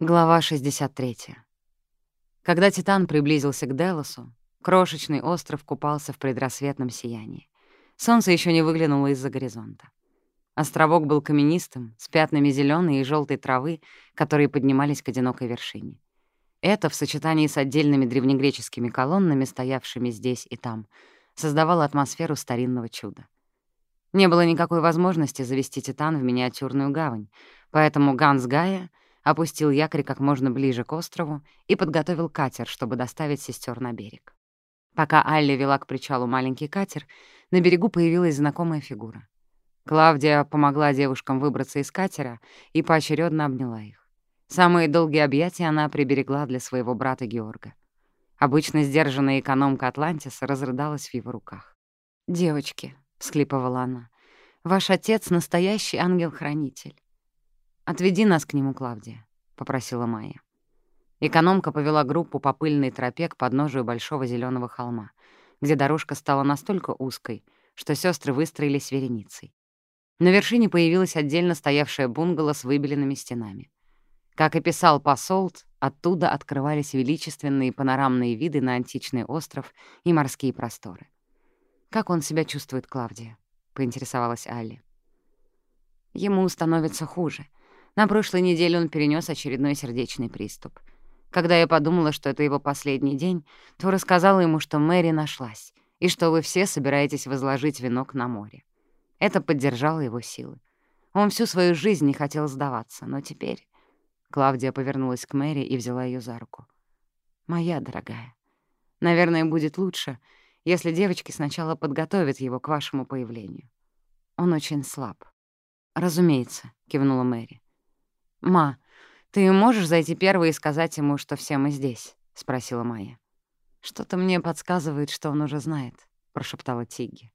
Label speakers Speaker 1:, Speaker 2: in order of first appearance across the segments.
Speaker 1: Глава 63. Когда Титан приблизился к Делосу, крошечный остров купался в предрассветном сиянии. Солнце еще не выглянуло из-за горизонта. Островок был каменистым, с пятнами зеленой и желтой травы, которые поднимались к одинокой вершине. Это, в сочетании с отдельными древнегреческими колоннами, стоявшими здесь и там, создавало атмосферу старинного чуда. Не было никакой возможности завести Титан в миниатюрную гавань, поэтому Ганс Гая — опустил якорь как можно ближе к острову и подготовил катер, чтобы доставить сестер на берег. Пока Алли вела к причалу маленький катер, на берегу появилась знакомая фигура. Клавдия помогла девушкам выбраться из катера и поочередно обняла их. Самые долгие объятия она приберегла для своего брата Георга. Обычно сдержанная экономка Атлантиса разрыдалась в его руках. «Девочки», — всхлипывала она, — «ваш отец — настоящий ангел-хранитель. «Отведи нас к нему, Клавдия», — попросила Майя. Экономка повела группу по пыльной тропе к подножию большого зеленого холма, где дорожка стала настолько узкой, что сестры выстроились вереницей. На вершине появилась отдельно стоявшая бунгало с выбеленными стенами. Как и писал посолт, оттуда открывались величественные панорамные виды на античный остров и морские просторы. «Как он себя чувствует, Клавдия?» — поинтересовалась Алли. «Ему становится хуже», на прошлой неделе он перенес очередной сердечный приступ. Когда я подумала, что это его последний день, то рассказала ему, что Мэри нашлась, и что вы все собираетесь возложить венок на море. Это поддержало его силы. Он всю свою жизнь не хотел сдаваться, но теперь... Клавдия повернулась к Мэри и взяла ее за руку. «Моя дорогая, наверное, будет лучше, если девочки сначала подготовят его к вашему появлению. Он очень слаб». «Разумеется», — кивнула Мэри. «Ма, ты можешь зайти первой и сказать ему, что все мы здесь?» — спросила Майя. «Что-то мне подсказывает, что он уже знает», — прошептала Тигги.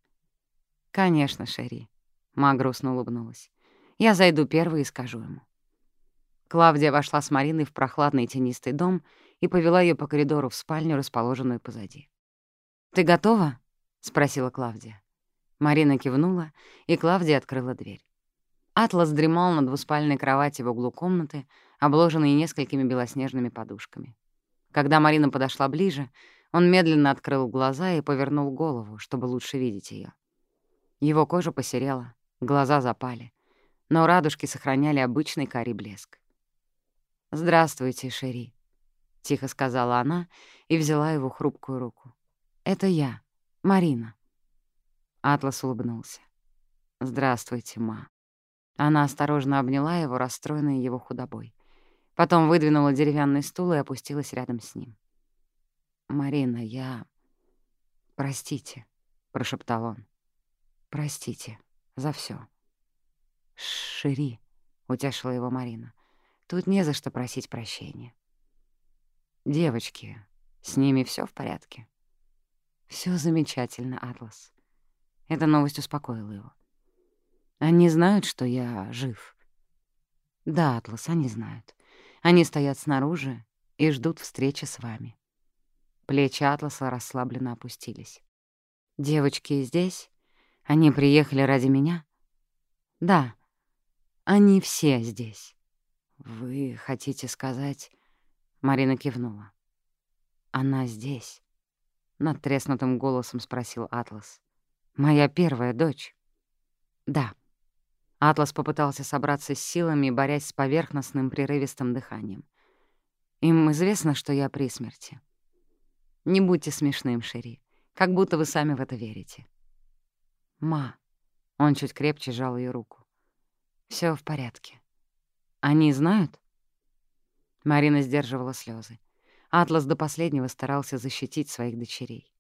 Speaker 1: «Конечно, Шерри», — Ма грустно улыбнулась. «Я зайду первой и скажу ему». Клавдия вошла с Мариной в прохладный тенистый дом и повела ее по коридору в спальню, расположенную позади. «Ты готова?» — спросила Клавдия. Марина кивнула, и Клавдия открыла дверь. Атлас дремал на двуспальной кровати в углу комнаты, обложенной несколькими белоснежными подушками. Когда Марина подошла ближе, он медленно открыл глаза и повернул голову, чтобы лучше видеть ее. Его кожа посерела, глаза запали, но радужки сохраняли обычный карий блеск. «Здравствуйте, Шери», — тихо сказала она и взяла его хрупкую руку. «Это я, Марина». Атлас улыбнулся. «Здравствуйте, ма». Она осторожно обняла его, расстроенной его худобой. Потом выдвинула деревянный стул и опустилась рядом с ним. «Марина, я... Простите», — прошептал он. «Простите за все. «Шири», — утешила его Марина. «Тут не за что просить прощения». «Девочки, с ними все в порядке?» Все замечательно, Атлас». Эта новость успокоила его. Они знают, что я жив. Да, Атлас, они знают. Они стоят снаружи и ждут встречи с вами. Плечи Атласа расслабленно опустились. Девочки здесь? Они приехали ради меня? Да, они все здесь. Вы хотите сказать... Марина кивнула. Она здесь. Над треснутым голосом спросил Атлас. «Моя первая дочь?» «Да». Атлас попытался собраться с силами, борясь с поверхностным прерывистым дыханием. «Им известно, что я при смерти. Не будьте смешным, Шери, как будто вы сами в это верите». «Ма», — он чуть крепче сжал ее руку. Все в порядке. Они знают?» Марина сдерживала слезы. Атлас до последнего старался защитить своих дочерей.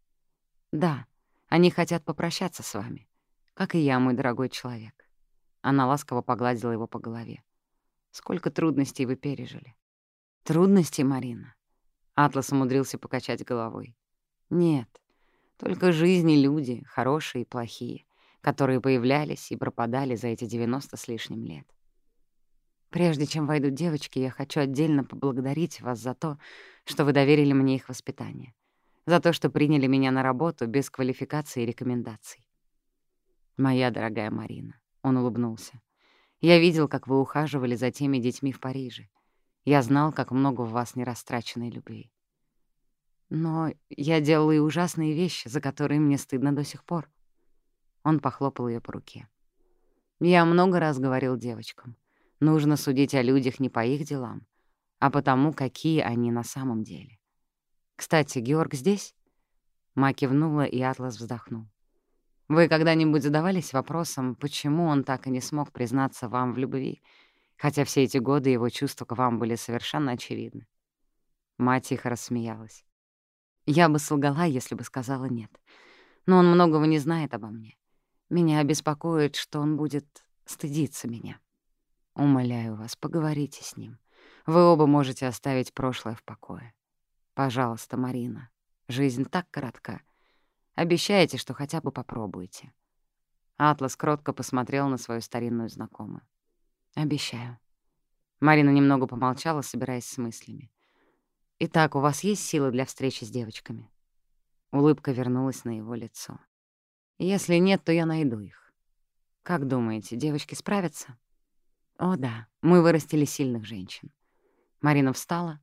Speaker 1: «Да, они хотят попрощаться с вами, как и я, мой дорогой человек. Она ласково погладила его по голове. «Сколько трудностей вы пережили?» «Трудностей, Марина?» Атлас умудрился покачать головой. «Нет, только жизни люди, хорошие и плохие, которые появлялись и пропадали за эти девяносто с лишним лет. Прежде чем войдут девочки, я хочу отдельно поблагодарить вас за то, что вы доверили мне их воспитание, за то, что приняли меня на работу без квалификации и рекомендаций. Моя дорогая Марина, он улыбнулся. «Я видел, как вы ухаживали за теми детьми в Париже. Я знал, как много в вас нерастраченной любви. Но я делала и ужасные вещи, за которые мне стыдно до сих пор. Он похлопал ее по руке. Я много раз говорил девочкам, нужно судить о людях не по их делам, а по тому, какие они на самом деле. «Кстати, Георг здесь?» Ма кивнула, и Атлас вздохнул. «Вы когда-нибудь задавались вопросом, почему он так и не смог признаться вам в любви, хотя все эти годы его чувства к вам были совершенно очевидны?» Мать тихо рассмеялась. «Я бы солгала, если бы сказала нет. Но он многого не знает обо мне. Меня беспокоит, что он будет стыдиться меня. Умоляю вас, поговорите с ним. Вы оба можете оставить прошлое в покое. Пожалуйста, Марина, жизнь так коротка. Обещайте, что хотя бы попробуете. Атлас кротко посмотрел на свою старинную знакомую. «Обещаю». Марина немного помолчала, собираясь с мыслями. «Итак, у вас есть силы для встречи с девочками?» Улыбка вернулась на его лицо. Если нет, то я найду их. Как думаете, девочки справятся? О, да, мы вырастили сильных женщин. Марина встала,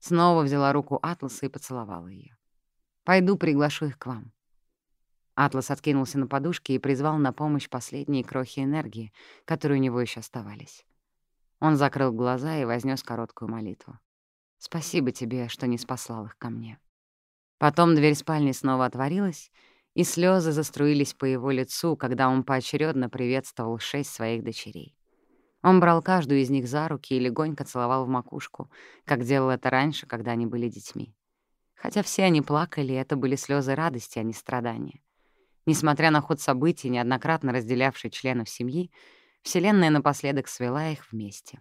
Speaker 1: снова взяла руку Атласа и поцеловала ее. Пойду приглашу их к вам. Атлас откинулся на подушке и призвал на помощь последние крохи энергии, которые у него еще оставались. Он закрыл глаза и вознес короткую молитву. «Спасибо тебе, что не спаслал их ко мне». Потом дверь спальни снова отворилась, и слезы заструились по его лицу, когда он поочередно приветствовал шесть своих дочерей. Он брал каждую из них за руки и легонько целовал в макушку, как делал это раньше, когда они были детьми. Хотя все они плакали, это были слезы радости, а не страдания. Несмотря на ход событий, неоднократно разделявший членов семьи, Вселенная напоследок свела их вместе.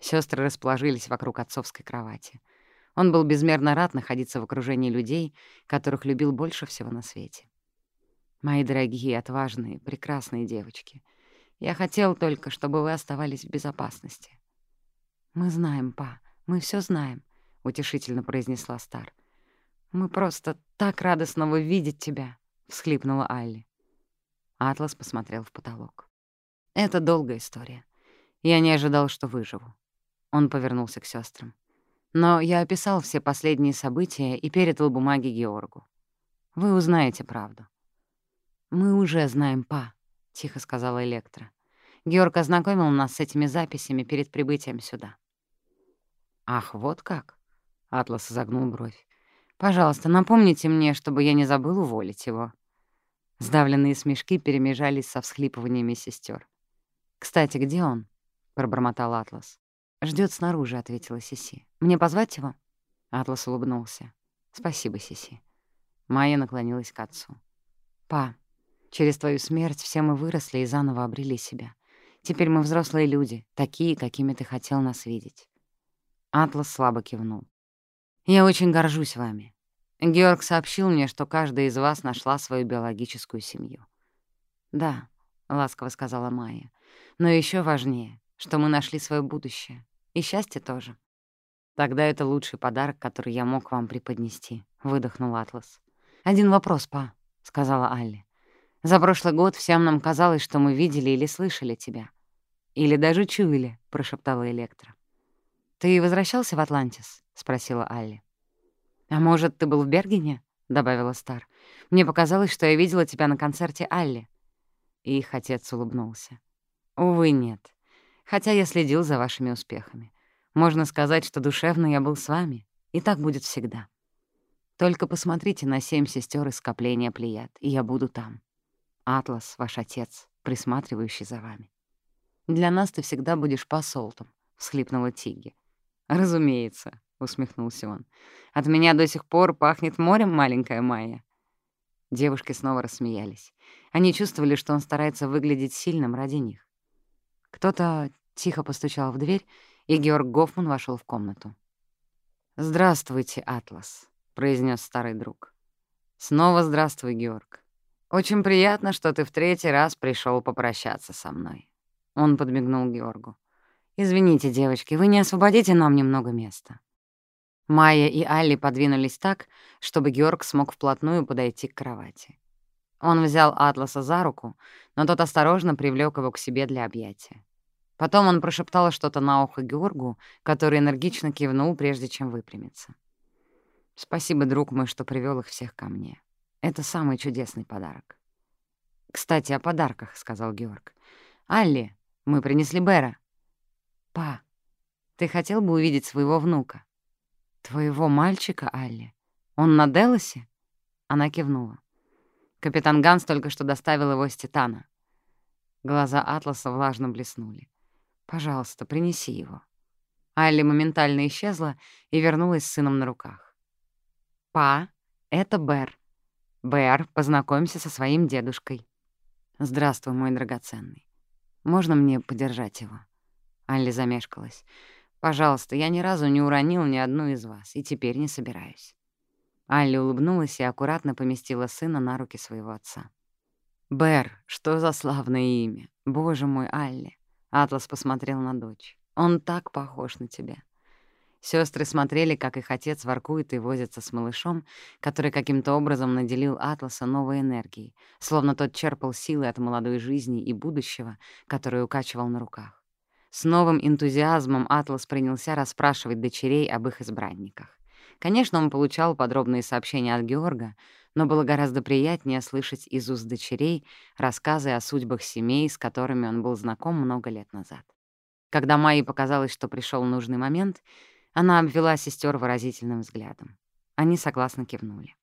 Speaker 1: Сестры расположились вокруг отцовской кровати. Он был безмерно рад находиться в окружении людей, которых любил больше всего на свете. Мои дорогие, отважные, прекрасные девочки, я хотел только, чтобы вы оставались в безопасности. Мы знаем, па, мы все знаем, — утешительно произнесла Стар. Мы просто так рады снова видеть тебя, — всхлипнула Алли. Атлас посмотрел в потолок. Это долгая история. Я не ожидал, что выживу. Он повернулся к сестрам. Но я описал все последние события и передал бумаги Георгу. Вы узнаете правду. «Мы уже знаем, па», — тихо сказала Электра. «Георг ознакомил нас с этими записями перед прибытием сюда». «Ах, вот как?» — Атлас загнул бровь. «Пожалуйста, напомните мне, чтобы я не забыл уволить его». Сдавленные смешки перемежались со всхлипываниями сестер. «Кстати, где он?» — пробормотал Атлас. Ждет снаружи», — ответила Сиси. «Мне позвать его?» Атлас улыбнулся. «Спасибо, Сиси». Майя наклонилась к отцу. «Па, Через твою смерть все мы выросли и заново обрели себя. Теперь мы взрослые люди, такие, какими ты хотел нас видеть». Атлас слабо кивнул. «Я очень горжусь вами. Георг сообщил мне, что каждая из вас нашла свою биологическую семью». «Да», — ласково сказала Майя, «но еще важнее, что мы нашли свое будущее. И счастье тоже». «Тогда это лучший подарок, который я мог вам преподнести», — выдохнул Атлас. «Один вопрос, па», — сказала Алли. За прошлый год всем нам казалось, что мы видели или слышали тебя. Или даже чуяли, — прошептала Электра. «Ты возвращался в Атлантис?» — спросила Алли. «А может, ты был в Бергене?» — добавила Стар. «Мне показалось, что я видела тебя на концерте Алли». И их отец улыбнулся. «Увы, нет. Хотя я следил за вашими успехами. Можно сказать, что душевно я был с вами, и так будет всегда. Только посмотрите на семь сестер из скопления Плеяд, и я буду там. Атлас, ваш отец, присматривающий за вами. Для нас ты всегда будешь посолтом, — всхлипнула Тигги. «Разумеется», — усмехнулся он. «От меня до сих пор пахнет морем, маленькая Майя». Девушки снова рассмеялись. Они чувствовали, что он старается выглядеть сильным ради них. Кто-то тихо постучал в дверь, и Георг Гофман вошел в комнату. «Здравствуйте, Атлас», — произнес старый друг. «Снова здравствуй, Георг. «Очень приятно, что ты в третий раз пришел попрощаться со мной». Он подмигнул Георгу. «Извините, девочки, вы не освободите нам немного места?» Майя и Алли подвинулись так, чтобы Георг смог вплотную подойти к кровати. Он взял Атласа за руку, но тот осторожно привлёк его к себе для объятия. Потом он прошептал что-то на ухо Георгу, который энергично кивнул, прежде чем выпрямиться. «Спасибо, друг мой, что привел их всех ко мне. Это самый чудесный подарок». «Кстати, о подарках», — сказал Георг. «Алли, мы принесли Бера». «Па, ты хотел бы увидеть своего внука?» «Твоего мальчика, Алли? Он на Делосе?» Она кивнула. Капитан Ганс только что доставил его с Титана. Глаза Атласа влажно блеснули. «Пожалуйста, принеси его». Алли моментально исчезла и вернулась с сыном на руках. «Па, это Бэр. Бэр, познакомься со своим дедушкой». «Здравствуй, мой драгоценный. Можно мне подержать его?» Алли замешкалась. «Пожалуйста, я ни разу не уронил ни одну из вас, и теперь не собираюсь». Алли улыбнулась и аккуратно поместила сына на руки своего отца. «Бэр, что за славное имя! Боже мой, Алли!» Атлас посмотрел на дочь. «Он так похож на тебя». Сестры смотрели, как их отец воркует и возится с малышом, который каким-то образом наделил Атласа новой энергией, словно тот черпал силы от молодой жизни и будущего, которое укачивал на руках. С новым энтузиазмом Атлас принялся расспрашивать дочерей об их избранниках. Конечно, он получал подробные сообщения от Георга, но было гораздо приятнее слышать из уст дочерей рассказы о судьбах семей, с которыми он был знаком много лет назад. Когда Майе показалось, что пришел нужный момент, она обвела сестер выразительным взглядом. Они согласно кивнули.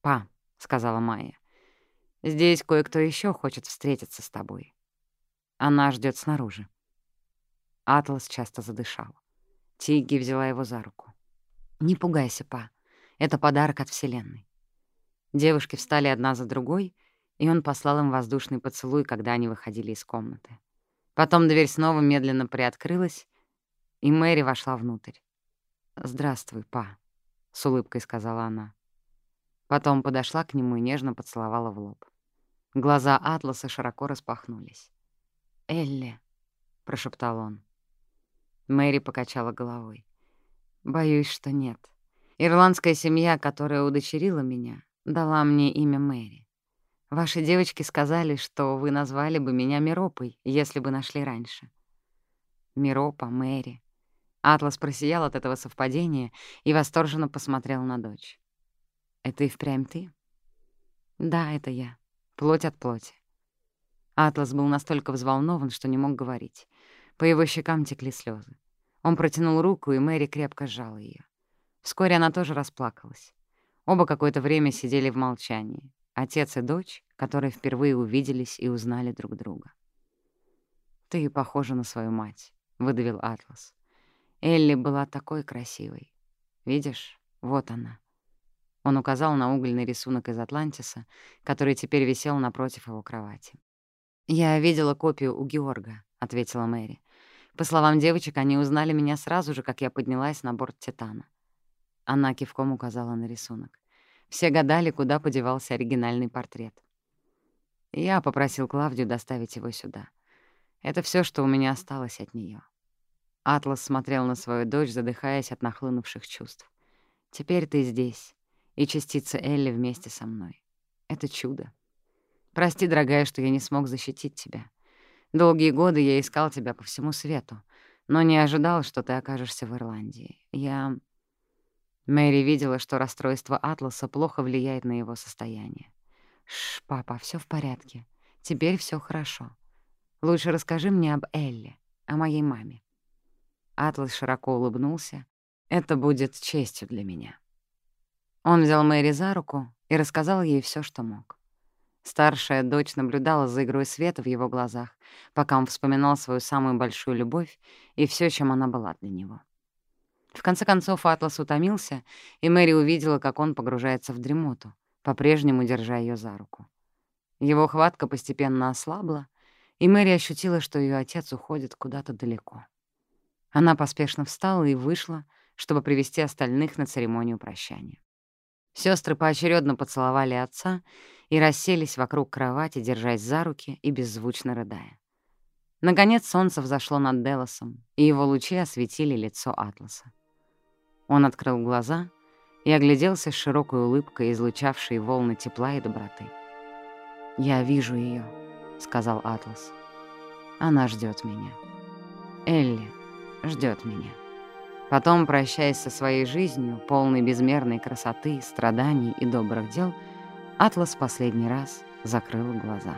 Speaker 1: «Па», — сказала Майя, — «здесь кое-кто еще хочет встретиться с тобой. Она ждет снаружи». Атлас часто задышал. Тигги взяла его за руку. «Не пугайся, па. Это подарок от Вселенной. Девушки встали одна за другой, и он послал им воздушный поцелуй, когда они выходили из комнаты. Потом дверь снова медленно приоткрылась, и Мэри вошла внутрь. «Здравствуй, па», — с улыбкой сказала она. Потом подошла к нему и нежно поцеловала в лоб. Глаза Атласа широко распахнулись. «Элли», — прошептал он. Мэри покачала головой. «Боюсь, что нет. Ирландская семья, которая удочерила меня, дала мне имя Мэри. Ваши девочки сказали, что вы назвали бы меня Миропой, если бы нашли раньше. Миропа, Мэри. Атлас просиял от этого совпадения и восторженно посмотрел на дочь. «Это и впрямь ты?» «Да, это я. Плоть от плоти». Атлас был настолько взволнован, что не мог говорить. По его щекам текли слезы. Он протянул руку, и Мэри крепко сжала ее. Вскоре она тоже расплакалась. Оба какое-то время сидели в молчании. Отец и дочь, которые впервые увиделись и узнали друг друга. «Ты похожа на свою мать», — выдавил Атлас. «Элли была такой красивой. Видишь, вот она». Он указал на угольный рисунок из Атлантиса, который теперь висел напротив его кровати. «Я видела копию у Георга», — ответила Мэри. «По словам девочек, они узнали меня сразу же, как я поднялась на борт Титана. Она кивком указала на рисунок. Все гадали, куда подевался оригинальный портрет. Я попросил Клавдию доставить его сюда. Это все, что у меня осталось от нее. Атлас смотрел на свою дочь, задыхаясь от нахлынувших чувств. «Теперь ты здесь, и частица Элли вместе со мной. Это чудо. Прости, дорогая, что я не смог защитить тебя. Долгие годы я искал тебя по всему свету, но не ожидал, что ты окажешься в Ирландии. Я...» Мэри видела, что расстройство Атласа плохо влияет на его состояние. «Шш, папа, все в порядке. Теперь все хорошо. Лучше расскажи мне об Элле, о моей маме». Атлас широко улыбнулся. «Это будет честью для меня». Он взял Мэри за руку и рассказал ей все, что мог. Старшая дочь наблюдала за игрой света в его глазах, пока он вспоминал свою самую большую любовь и все, чем она была для него. В конце концов Атлас утомился, и Мэри увидела, как он погружается в дремоту, по-прежнему держа ее за руку. Его хватка постепенно ослабла, и Мэри ощутила, что ее отец уходит куда-то далеко. Она поспешно встала и вышла, чтобы привести остальных на церемонию прощания. Сестры поочередно поцеловали отца и расселись вокруг кровати, держась за руки и беззвучно рыдая. Наконец солнце взошло над Делосом, и его лучи осветили лицо Атласа. Он открыл глаза и огляделся с широкой улыбкой, излучавшей волны тепла и доброты. «Я вижу ее, сказал Атлас. Она ждет меня. Элли ждет меня. Потом, прощаясь со своей жизнью, полной безмерной красоты, страданий и добрых дел, Атлас последний раз закрыл глаза.